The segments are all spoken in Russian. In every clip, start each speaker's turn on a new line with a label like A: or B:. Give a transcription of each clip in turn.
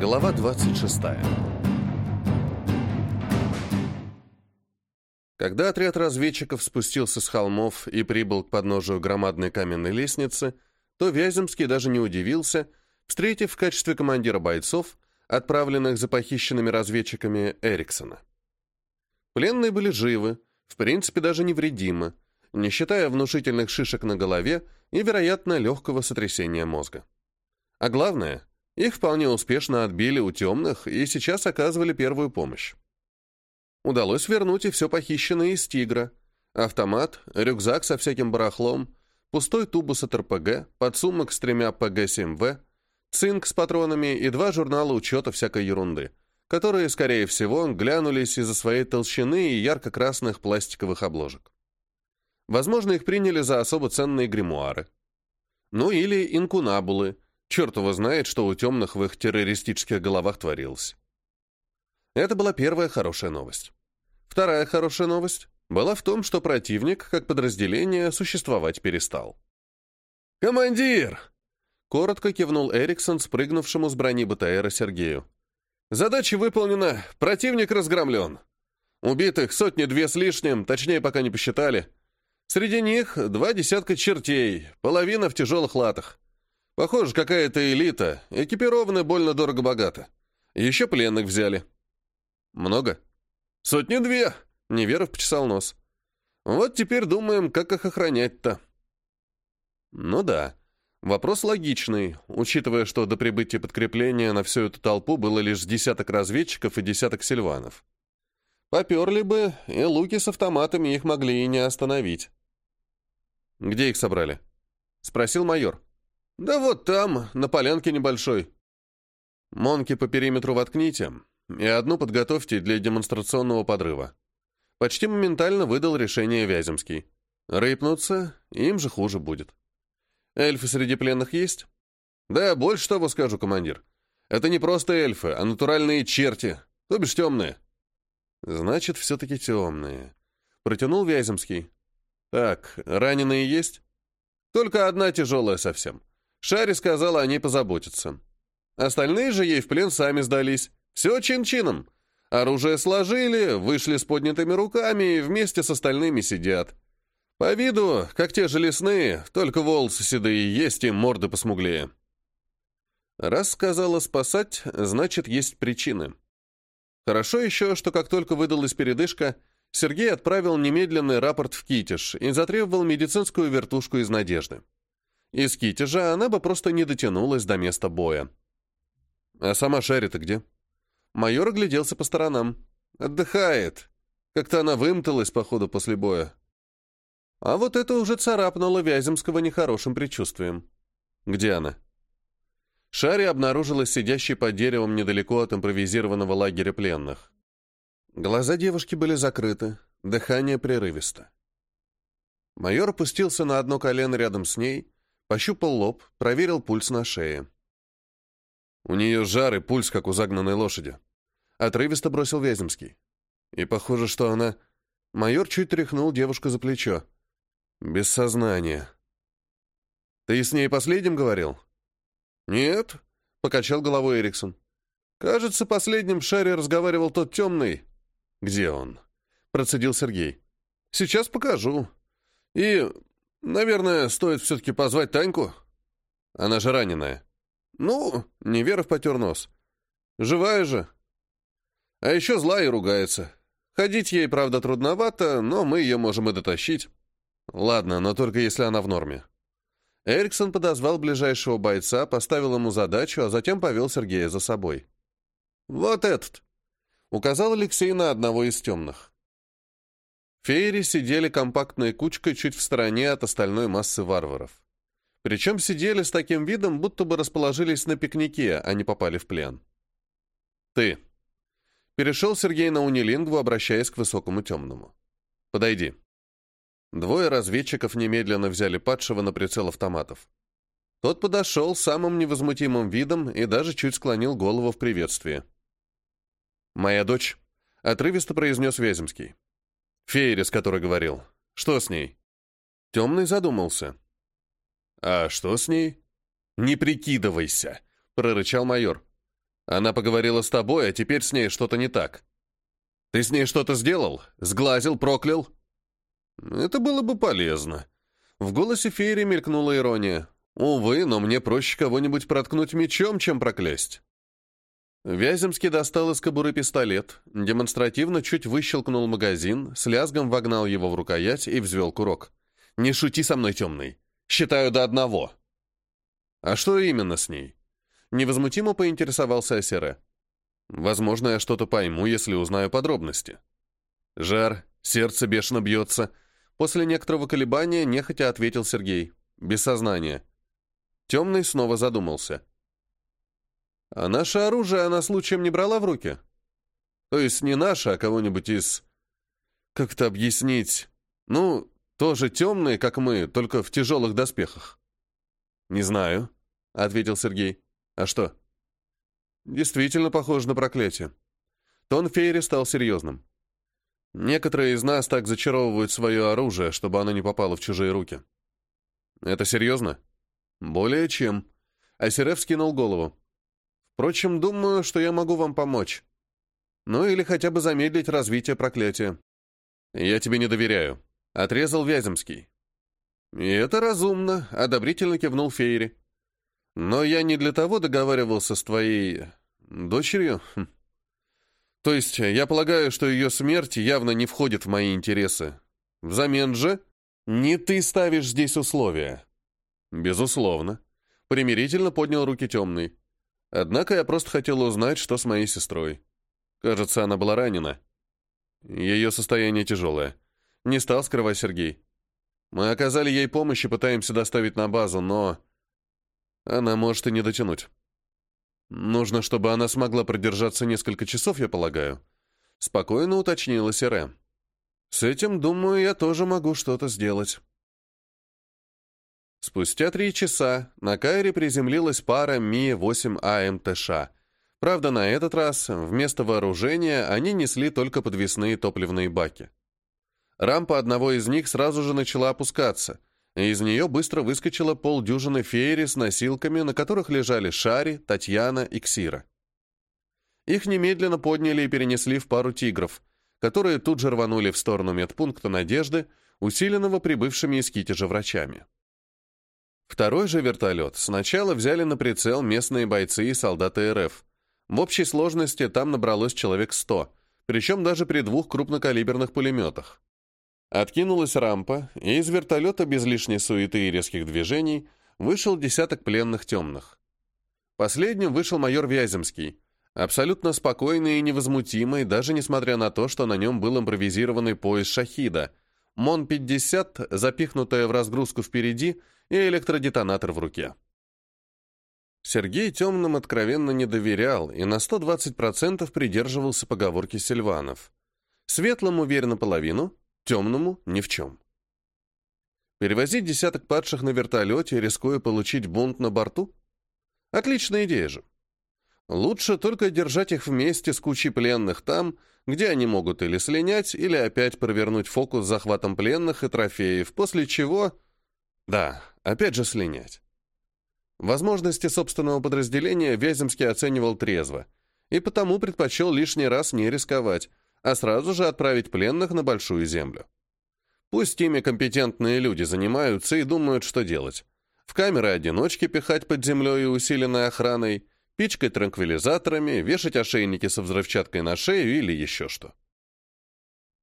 A: Глава 26. Когда отряд разведчиков спустился с холмов и прибыл к подножию громадной каменной лестницы, то Вяземский даже не удивился, встретив в качестве командира бойцов, отправленных за похищенными разведчиками Эриксона. Пленные были живы, в принципе даже невредимы, не считая внушительных шишек на голове и, вероятно, легкого сотрясения мозга. А главное, их вполне успешно отбили у темных и сейчас оказывали первую помощь. Удалось вернуть и все похищенное из «Тигра». Автомат, рюкзак со всяким барахлом, пустой тубус от РПГ, подсумок с тремя ПГ-7В, цинк с патронами и два журнала учета всякой ерунды, которые, скорее всего, глянулись из-за своей толщины и ярко-красных пластиковых обложек. Возможно, их приняли за особо ценные гримуары. Ну или инкунабулы. Черт его знает, что у темных в их террористических головах творилось. Это была первая хорошая новость. Вторая хорошая новость была в том, что противник, как подразделение, существовать перестал. «Командир!» — коротко кивнул Эриксон, спрыгнувшему с брони БТРа Сергею. «Задача выполнена, противник разгромлен. Убитых сотни-две с лишним, точнее, пока не посчитали. Среди них два десятка чертей, половина в тяжелых латах. Похоже, какая-то элита, экипированы больно дорого-богато. Еще пленных взяли. Много? Сотни-две, Неверов почесал нос. Вот теперь думаем, как их охранять-то. Ну да, вопрос логичный, учитывая, что до прибытия подкрепления на всю эту толпу было лишь десяток разведчиков и десяток сильванов. Поперли бы, и луки с автоматами их могли и не остановить. «Где их собрали?» — спросил майор. «Да вот там, на полянке небольшой». «Монки по периметру воткните и одну подготовьте для демонстрационного подрыва». Почти моментально выдал решение Вяземский. Рыпнуться, им же хуже будет. Эльфы среди пленных есть? Да, больше того скажу, командир. Это не просто эльфы, а натуральные черти, то бишь темные. Значит, все-таки темные. Протянул Вяземский. Так, раненые есть? Только одна тяжелая совсем. Шари сказала, они позаботятся. Остальные же ей в плен сами сдались. Все чин-чином. Оружие сложили, вышли с поднятыми руками и вместе с остальными сидят. По виду, как те же лесные, только волосы седые есть и морды посмуглее. Раз сказала спасать, значит, есть причины. Хорошо еще, что как только выдалась передышка, Сергей отправил немедленный рапорт в Китеж и затребовал медицинскую вертушку из «Надежды». Из Китежа она бы просто не дотянулась до места боя. А сама Шарри-то где? Майор огляделся по сторонам. Отдыхает. Как-то она вымоталась, походу, после боя. А вот это уже царапнуло Вяземского нехорошим предчувствием. Где она? Шари обнаружилась сидящей под деревом недалеко от импровизированного лагеря пленных. Глаза девушки были закрыты, дыхание прерывисто. Майор опустился на одно колено рядом с ней, пощупал лоб, проверил пульс на шее. У нее жар и пульс, как у загнанной лошади. Отрывисто бросил Вяземский. И похоже, что она... Майор чуть тряхнул девушку за плечо. Без сознания. «Ты с ней последним говорил?» «Нет», — покачал головой Эриксон. «Кажется, последним в шаре разговаривал тот темный, «Где он?» — процедил Сергей. «Сейчас покажу. И, наверное, стоит все-таки позвать Таньку. Она же раненая». «Ну, Неверов потер нос. Живая же. А еще злая и ругается. Ходить ей, правда, трудновато, но мы ее можем и дотащить. Ладно, но только если она в норме». Эриксон подозвал ближайшего бойца, поставил ему задачу, а затем повел Сергея за собой. «Вот этот!» указал Алексей на одного из темных. Феери сидели компактной кучкой чуть в стороне от остальной массы варваров. Причем сидели с таким видом, будто бы расположились на пикнике, а не попали в плен. «Ты». Перешел Сергей на унилингву, обращаясь к высокому темному. «Подойди». Двое разведчиков немедленно взяли падшего на прицел автоматов. Тот подошел самым невозмутимым видом и даже чуть склонил голову в приветствии. «Моя дочь», — отрывисто произнес Вяземский. «Феери, с которой говорил. Что с ней?» Темный задумался. «А что с ней?» «Не прикидывайся», — прорычал майор. Она поговорила с тобой, а теперь с ней что-то не так. Ты с ней что-то сделал? Сглазил, проклял?» «Это было бы полезно». В голосе Фейри мелькнула ирония. «Увы, но мне проще кого-нибудь проткнуть мечом, чем проклясть». Вяземский достал из кобуры пистолет, демонстративно чуть выщелкнул магазин, с лязгом вогнал его в рукоять и взвел курок. «Не шути со мной, темный. Считаю до одного». «А что именно с ней?» Невозмутимо поинтересовался Асере. «Возможно, я что-то пойму, если узнаю подробности». «Жар, сердце бешено бьется». После некоторого колебания нехотя ответил Сергей. «Без сознания». Темный снова задумался. А наше оружие она случаем не брала в руки? То есть не наше, а кого-нибудь из... Как это объяснить? Ну, тоже темные, как мы, только в тяжелых доспехах. Не знаю, — ответил Сергей. А что? Действительно похоже на проклятие. Тон Фейри стал серьезным. Некоторые из нас так зачаровывают свое оружие, чтобы оно не попало в чужие руки. Это серьезно? Более чем. Асерев скинул голову. Впрочем, думаю, что я могу вам помочь. Ну или хотя бы замедлить развитие проклятия. Я тебе не доверяю. Отрезал Вяземский. И это разумно, одобрительно кивнул Фейри. Но я не для того договаривался с твоей... дочерью. Хм. То есть, я полагаю, что ее смерть явно не входит в мои интересы. Взамен же, не ты ставишь здесь условия. Безусловно. Примирительно поднял руки темный. Однако я просто хотел узнать, что с моей сестрой. Кажется, она была ранена. Ее состояние тяжелое. Не стал скрывать Сергей. Мы оказали ей помощь и пытаемся доставить на базу, но... Она может и не дотянуть. Нужно, чтобы она смогла продержаться несколько часов, я полагаю. Спокойно уточнила Сире. С этим, думаю, я тоже могу что-то сделать. Спустя три часа на Кайре приземлилась пара Ми-8 АМТШ. Правда, на этот раз вместо вооружения они несли только подвесные топливные баки. Рампа одного из них сразу же начала опускаться, и из нее быстро выскочила полдюжины феери с носилками, на которых лежали Шари, Татьяна и Ксира. Их немедленно подняли и перенесли в пару тигров, которые тут же рванули в сторону медпункта «Надежды», усиленного прибывшими из Китежа врачами. Второй же вертолет сначала взяли на прицел местные бойцы и солдаты РФ. В общей сложности там набралось человек 100, причем даже при двух крупнокалиберных пулеметах. Откинулась рампа, и из вертолета без лишней суеты и резких движений вышел десяток пленных темных. Последним вышел майор Вяземский, абсолютно спокойный и невозмутимый, даже несмотря на то, что на нем был импровизированный пояс «Шахида», МОН-50, запихнутая в разгрузку впереди, и электродетонатор в руке. Сергей темным откровенно не доверял и на 120% придерживался поговорки Сильванов. Светлому верь наполовину, темному — ни в чем. Перевозить десяток падших на вертолете, рискуя получить бунт на борту? Отличная идея же. Лучше только держать их вместе с кучей пленных там, где они могут или слинять, или опять провернуть фокус с захватом пленных и трофеев, после чего... Да, опять же слинять. Возможности собственного подразделения Вяземский оценивал трезво, и потому предпочел лишний раз не рисковать, а сразу же отправить пленных на Большую Землю. Пусть ими компетентные люди занимаются и думают, что делать. В камеры-одиночки пихать под землей и усиленной охраной, пичкать транквилизаторами, вешать ошейники со взрывчаткой на шею или еще что.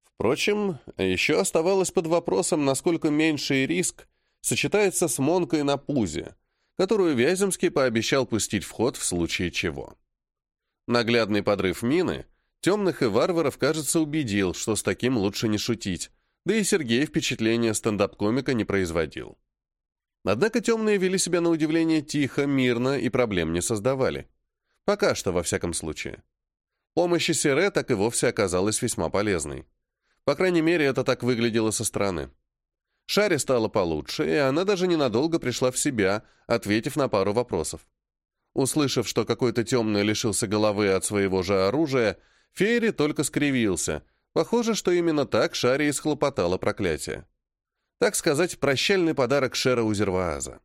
A: Впрочем, еще оставалось под вопросом, насколько меньший риск сочетается с монкой на пузе, которую Вяземский пообещал пустить в ход в случае чего. Наглядный подрыв мины темных и варваров, кажется, убедил, что с таким лучше не шутить, да и Сергей впечатления стендап-комика не производил. Однако темные вели себя на удивление тихо, мирно и проблем не создавали. Пока что, во всяком случае. Помощь Сере так и вовсе оказалась весьма полезной. По крайней мере, это так выглядело со стороны. Шаре стало получше, и она даже ненадолго пришла в себя, ответив на пару вопросов. Услышав, что какой-то темный лишился головы от своего же оружия, Фейри только скривился. Похоже, что именно так Шаре и схлопотало проклятие. Так сказать, прощальный подарок Шера Узервааза.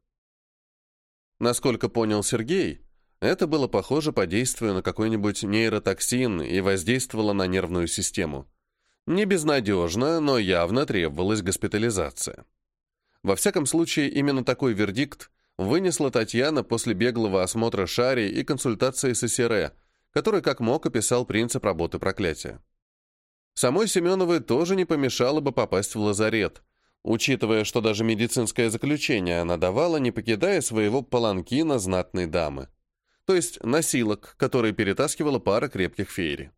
A: Насколько понял Сергей, Это было похоже по действию на какой-нибудь нейротоксин и воздействовало на нервную систему. Не безнадежно, но явно требовалась госпитализация. Во всяком случае, именно такой вердикт вынесла Татьяна после беглого осмотра Шари и консультации с Исере, который как мог описал принцип работы проклятия. Самой Семеновой тоже не помешало бы попасть в лазарет, учитывая, что даже медицинское заключение она давала, не покидая своего паланкина знатной дамы. То есть носилок, который перетаскивала пара крепких феери.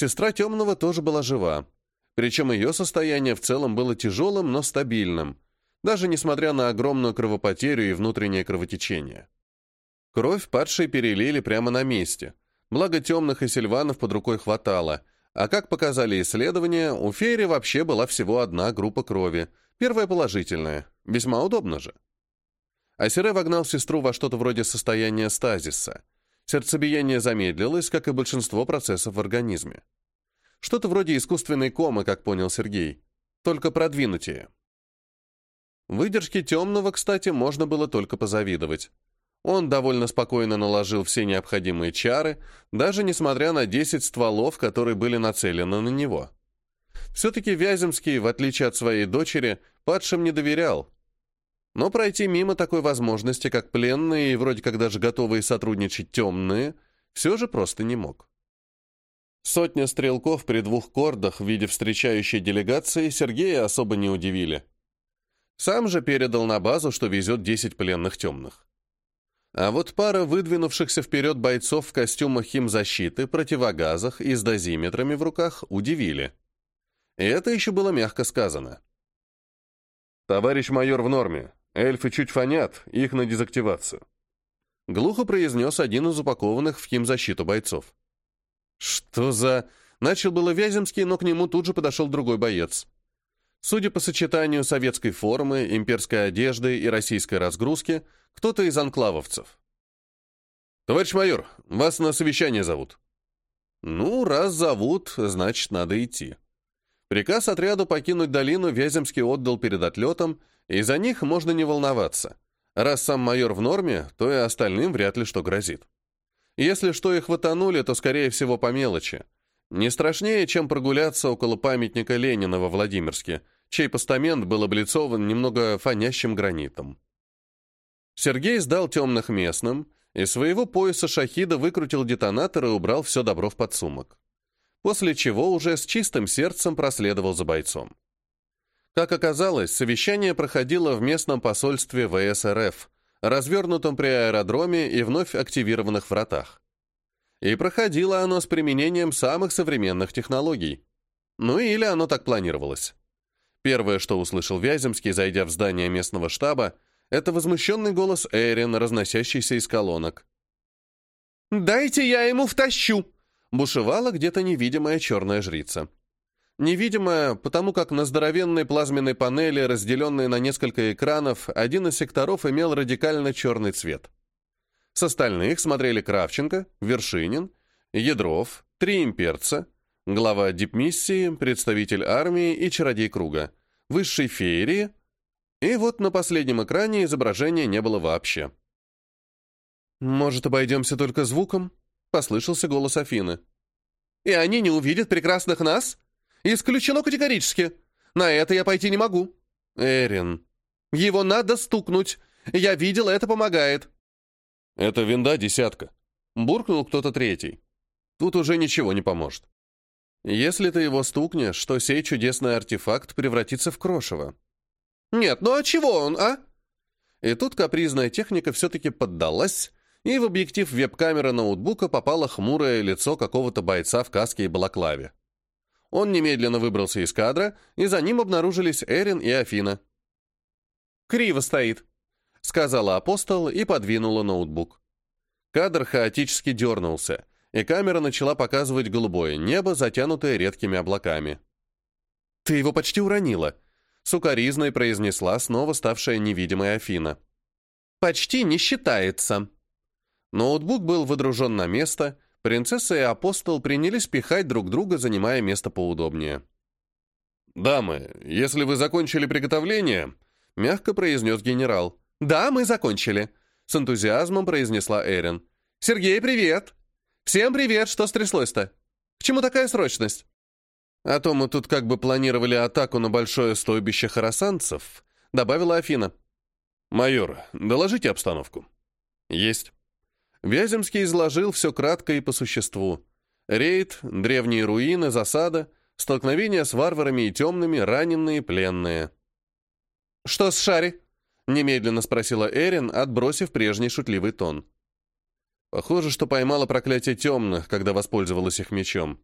A: Сестра Темного тоже была жива, причем ее состояние в целом было тяжелым, но стабильным, даже несмотря на огромную кровопотерю и внутреннее кровотечение. Кровь падшей перелили прямо на месте, благо темных и сильванов под рукой хватало, а как показали исследования, у Фейри вообще была всего одна группа крови, первая положительная, весьма удобно же. Асире вогнал сестру во что-то вроде состояния стазиса. Сердцебиение замедлилось, как и большинство процессов в организме. Что-то вроде искусственной комы, как понял Сергей, только продвинутее. Выдержки темного, кстати, можно было только позавидовать. Он довольно спокойно наложил все необходимые чары, даже несмотря на 10 стволов, которые были нацелены на него. Все-таки Вяземский, в отличие от своей дочери, падшим не доверял. Но пройти мимо такой возможности, как пленные и вроде как даже готовые сотрудничать темные, все же просто не мог. Сотня стрелков при двух кордах в виде встречающей делегации Сергея особо не удивили. Сам же передал на базу, что везет 10 пленных темных. А вот пара выдвинувшихся вперед бойцов в костюмах химзащиты, противогазах и с дозиметрами в руках удивили. И это еще было мягко сказано. «Товарищ майор в норме. Эльфы чуть фонят, их на дезактивацию». Глухо произнес один из упакованных в химзащиту бойцов. «Что за...» Начал было Вяземский, но к нему тут же подошел другой боец. Судя по сочетанию советской формы, имперской одежды и российской разгрузки, кто-то из анклавовцев. «Товарищ майор, вас на совещание зовут». «Ну, раз зовут, значит, надо идти». Приказ отряду покинуть долину Вяземский отдал перед отлетом, и за них можно не волноваться. Раз сам майор в норме, то и остальным вряд ли что грозит. Если что и хватанули, то, скорее всего, по мелочи. Не страшнее, чем прогуляться около памятника Ленина во Владимирске, чей постамент был облицован немного фонящим гранитом. Сергей сдал темных местным, и своего пояса шахида выкрутил детонатор и убрал все добро в подсумок. После чего уже с чистым сердцем проследовал за бойцом. Как оказалось, совещание проходило в местном посольстве ВСРФ, развернутом при аэродроме и вновь активированных вратах. И проходило оно с применением самых современных технологий. Ну или оно так планировалось. Первое, что услышал Вяземский, зайдя в здание местного штаба, это возмущенный голос Эрин, разносящийся из колонок. «Дайте я ему втащу!» — бушевала где-то невидимая черная жрица. Невидимая, потому как на здоровенной плазменной панели, разделенной на несколько экранов, один из секторов имел радикально черный цвет. С остальных смотрели Кравченко, Вершинин, Ядров, три имперца, глава дипмиссии, представитель армии и чародей круга, высшей феерии, и вот на последнем экране изображения не было вообще. «Может, обойдемся только звуком?» — послышался голос Афины. «И они не увидят прекрасных нас? Исключено категорически. На это я пойти не могу». «Эрин». «Его надо стукнуть. Я видел, это помогает». «Это винда десятка», — буркнул кто-то третий. «Тут уже ничего не поможет. Если ты его стукнешь, то сей чудесный артефакт превратится в крошево. «Нет, ну а чего он, а?» И тут капризная техника все-таки поддалась, и в объектив веб-камеры ноутбука попало хмурое лицо какого-то бойца в каске и балаклаве. Он немедленно выбрался из кадра, и за ним обнаружились Эрин и Афина. «Криво стоит», — сказала апостол и подвинула ноутбук. Кадр хаотически дернулся, и камера начала показывать голубое небо, затянутое редкими облаками. «Ты его почти уронила», сукоризной произнесла снова ставшая невидимой Афина. «Почти не считается». Ноутбук был выдружен на место, принцесса и апостол принялись пихать друг друга, занимая место поудобнее. «Дамы, если вы закончили приготовление», — мягко произнес генерал. «Да, мы закончили», — с энтузиазмом произнесла Эрин. «Сергей, привет! Всем привет! Что стряслось-то? К чему такая срочность?» «А то мы тут как бы планировали атаку на большое стойбище харасанцев», — добавила Афина. «Майор, доложите обстановку». «Есть». Вяземский изложил все кратко и по существу. Рейд, древние руины, засада, столкновение с варварами и темными, раненые, пленные. «Что с Шари?» — немедленно спросила Эрин, отбросив прежний шутливый тон. Похоже, что поймала проклятие темных, когда воспользовалась их мечом.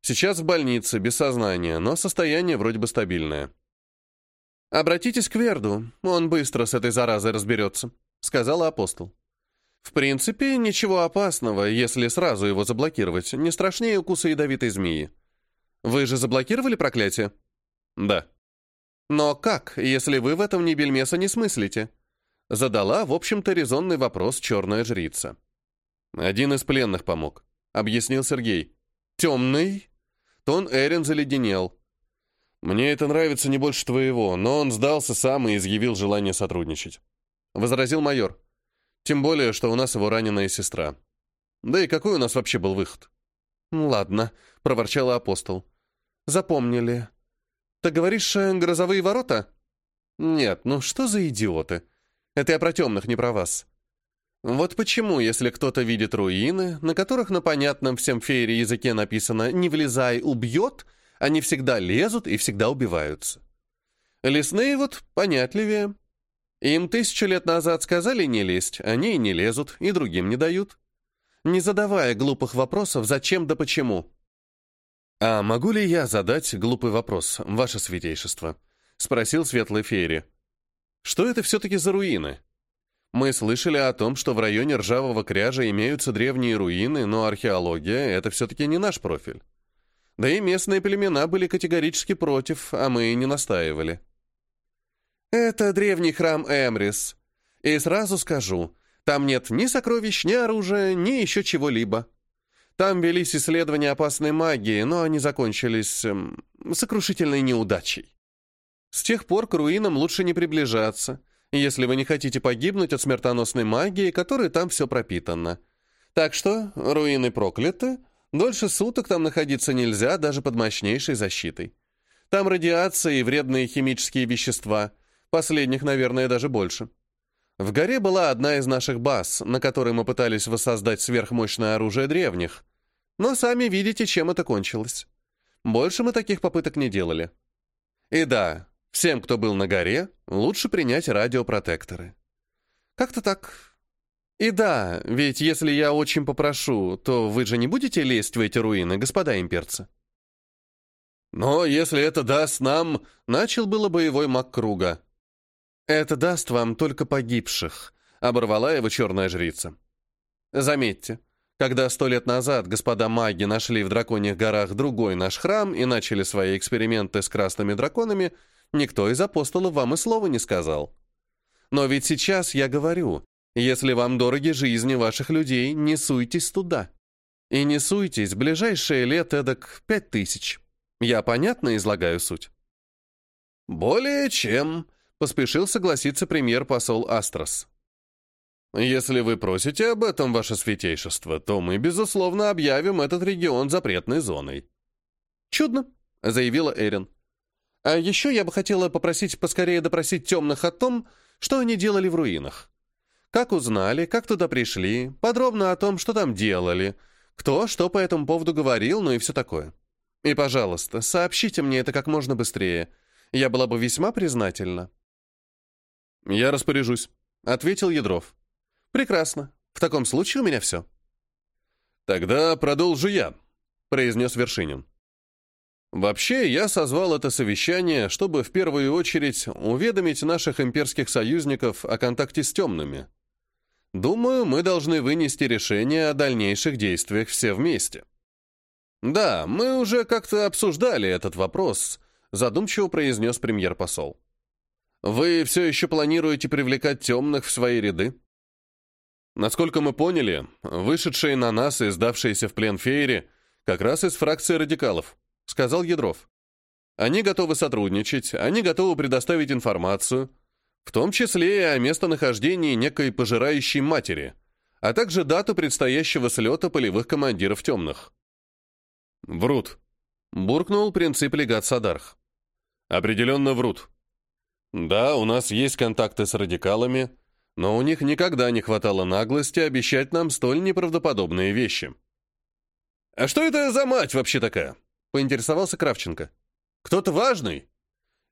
A: Сейчас в больнице, без сознания, но состояние вроде бы стабильное. «Обратитесь к Верду, он быстро с этой заразой разберется», — сказала апостол. В принципе, ничего опасного, если сразу его заблокировать, не страшнее укуса ядовитой змеи. Вы же заблокировали проклятие? Да. Но как, если вы в этом ни бельмеса не смыслите? Задала, в общем-то, резонный вопрос черная жрица. Один из пленных помог, объяснил Сергей. Темный? Тон Эрин заледенел. Мне это нравится не больше твоего, но он сдался сам и изъявил желание сотрудничать. Возразил майор. Тем более, что у нас его раненая сестра. Да и какой у нас вообще был выход? «Ладно», — проворчала апостол. «Запомнили. Ты говоришь, э, грозовые ворота?» «Нет, ну что за идиоты? Это я про темных, не про вас. Вот почему, если кто-то видит руины, на которых на понятном всем фейре языке написано «не влезай, убьет», они всегда лезут и всегда убиваются. Лесные вот понятливее. Им тысячу лет назад сказали не лезть, они и не лезут, и другим не дают. Не задавая глупых вопросов «зачем да почему». «А могу ли я задать глупый вопрос, ваше святейшество?» — спросил Светлый Фейри. «Что это все-таки за руины?» Мы слышали о том, что в районе Ржавого Кряжа имеются древние руины, но археология — это все-таки не наш профиль. Да и местные племена были категорически против, а мы и не настаивали. Это древний храм Эмрис. И сразу скажу, там нет ни сокровищ, ни оружия, ни еще чего-либо. Там велись исследования опасной магии, но они закончились эм, сокрушительной неудачей. С тех пор к руинам лучше не приближаться, если вы не хотите погибнуть от смертоносной магии, которой там все пропитано. Так что руины прокляты, дольше суток там находиться нельзя даже под мощнейшей защитой. Там радиация и вредные химические вещества — Последних, наверное, даже больше. В горе была одна из наших баз, на которой мы пытались воссоздать сверхмощное оружие древних. Но сами видите, чем это кончилось. Больше мы таких попыток не делали. И да, всем, кто был на горе, лучше принять радиопротекторы. Как-то так. И да, ведь если я очень попрошу, то вы же не будете лезть в эти руины, господа имперцы? Но если это даст нам... Начал было боевой маг круга. «Это даст вам только погибших», — оборвала его черная жрица. «Заметьте, когда сто лет назад господа маги нашли в Драконьих горах другой наш храм и начали свои эксперименты с красными драконами, никто из апостолов вам и слова не сказал. Но ведь сейчас я говорю, если вам дороги жизни ваших людей, не суйтесь туда. И не суйтесь, ближайшие лет эдак пять тысяч. Я понятно излагаю суть?» «Более чем», поспешил согласиться премьер-посол Астрос. «Если вы просите об этом, ваше святейшество, то мы, безусловно, объявим этот регион запретной зоной». «Чудно», — заявила Эрин. «А еще я бы хотела попросить поскорее допросить темных о том, что они делали в руинах. Как узнали, как туда пришли, подробно о том, что там делали, кто что по этому поводу говорил, ну и все такое. И, пожалуйста, сообщите мне это как можно быстрее. Я была бы весьма признательна». «Я распоряжусь», — ответил Ядров. «Прекрасно. В таком случае у меня все». «Тогда продолжу я», — произнес Вершинин. «Вообще, я созвал это совещание, чтобы в первую очередь уведомить наших имперских союзников о контакте с темными. Думаю, мы должны вынести решение о дальнейших действиях все вместе». «Да, мы уже как-то обсуждали этот вопрос», — задумчиво произнес премьер-посол. Вы все еще планируете привлекать темных в свои ряды? Насколько мы поняли, вышедшие на нас и сдавшиеся в плен феери как раз из фракции радикалов, сказал Ядров. Они готовы сотрудничать, они готовы предоставить информацию. В том числе и о местонахождении некой пожирающей матери, а также дату предстоящего слета полевых командиров темных. «Врут», — буркнул принцип легат Садарх. «Определенно врут. Да, у нас есть контакты с радикалами, но у них никогда не хватало наглости обещать нам столь неправдоподобные вещи». «А что это за мать вообще такая?» — поинтересовался Кравченко. «Кто-то важный?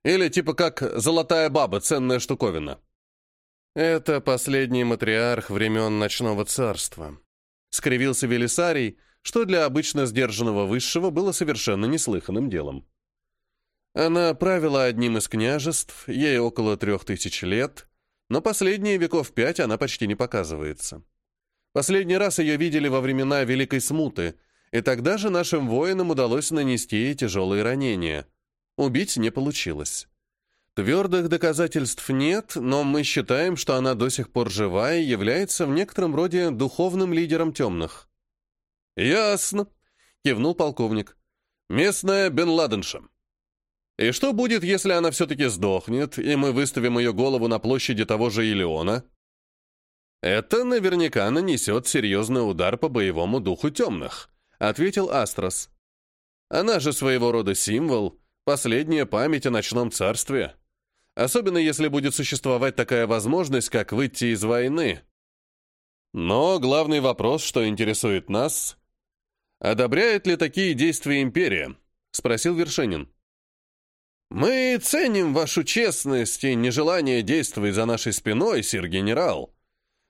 A: Или типа как золотая баба, ценная штуковина?» «Это последний матриарх времен Ночного Царства», — скривился Велисарий, что для обычно сдержанного высшего было совершенно неслыханным делом. Она правила одним из княжеств, ей около трех тысяч лет, но последние веков пять она почти не показывается. Последний раз ее видели во времена Великой Смуты, и тогда же нашим воинам удалось нанести ей тяжелые ранения. Убить не получилось. Твердых доказательств нет, но мы считаем, что она до сих пор жива и является в некотором роде духовным лидером темных. «Ясно», — кивнул полковник. «Местная Бен Ладенша. И что будет, если она все-таки сдохнет, и мы выставим ее голову на площади того же Илеона?» «Это наверняка нанесет серьезный удар по боевому духу темных», — ответил Астрос. «Она же своего рода символ, последняя память о ночном царстве. Особенно если будет существовать такая возможность, как выйти из войны. Но главный вопрос, что интересует нас, «Одобряет ли такие действия империя?» — спросил Вершинин. «Мы ценим вашу честность и нежелание действовать за нашей спиной, сир-генерал.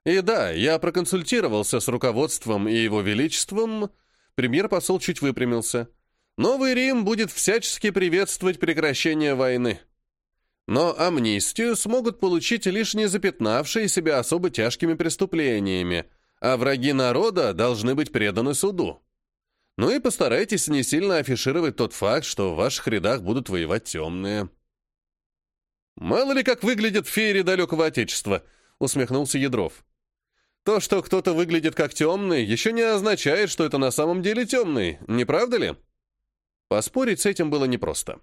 A: И да, я проконсультировался с руководством и его величеством...» Премьер-посол чуть выпрямился. «Новый Рим будет всячески приветствовать прекращение войны. Но амнистию смогут получить лишь не запятнавшие себя особо тяжкими преступлениями, а враги народа должны быть преданы суду. Ну и постарайтесь не сильно афишировать тот факт, что в ваших рядах будут воевать темные. «Мало ли как выглядят феери далекого Отечества», — усмехнулся Ядров. «То, что кто-то выглядит как темный, еще не означает, что это на самом деле темный, не правда ли?» Поспорить с этим было непросто.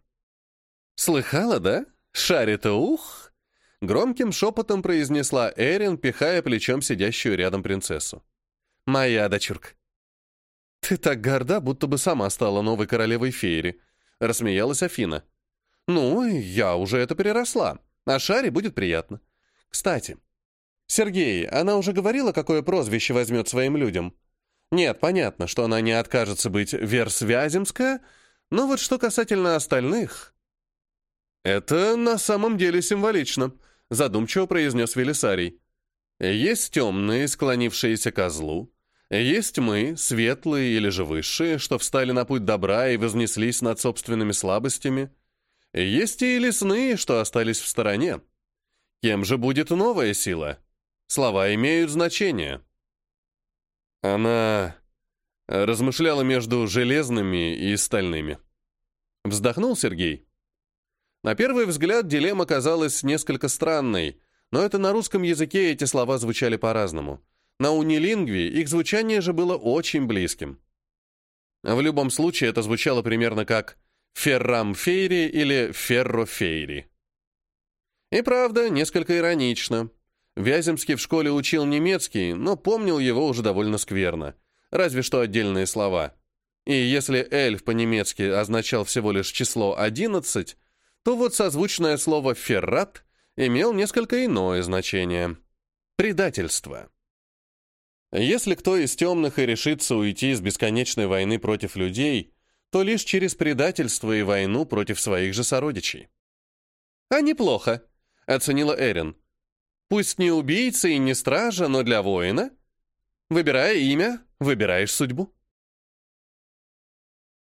A: «Слыхала, да? Шарит-то ух!» Громким шепотом произнесла Эрин, пихая плечом сидящую рядом принцессу. «Моя дочурка, «Ты так горда, будто бы сама стала новой королевой феери», — рассмеялась Афина. «Ну, я уже это переросла, а Шаре будет приятно. Кстати, Сергей, она уже говорила, какое прозвище возьмет своим людям? Нет, понятно, что она не откажется быть Версвяземская, но вот что касательно остальных...» «Это на самом деле символично», — задумчиво произнес Велисарий. «Есть темные, склонившиеся ко злу, есть мы, светлые или же высшие, что встали на путь добра и вознеслись над собственными слабостями. Есть и лесные, что остались в стороне. Кем же будет новая сила? Слова имеют значение. Она размышляла между железными и стальными. Вздохнул Сергей. На первый взгляд дилемма казалась несколько странной, но это на русском языке эти слова звучали по-разному. На унилингве их звучание же было очень близким. В любом случае это звучало примерно как «феррам фейри» или «ферро фейри». И правда, несколько иронично. Вяземский в школе учил немецкий, но помнил его уже довольно скверно, разве что отдельные слова. И если «эльф» по-немецки означал всего лишь число 11, то вот созвучное слово «феррат» имел несколько иное значение — предательство. Если кто из темных и решится уйти из бесконечной войны против людей, то лишь через предательство и войну против своих же сородичей. «А неплохо», — оценила Эрин. «Пусть не убийца и не стража, но для воина. Выбирая имя, выбираешь судьбу».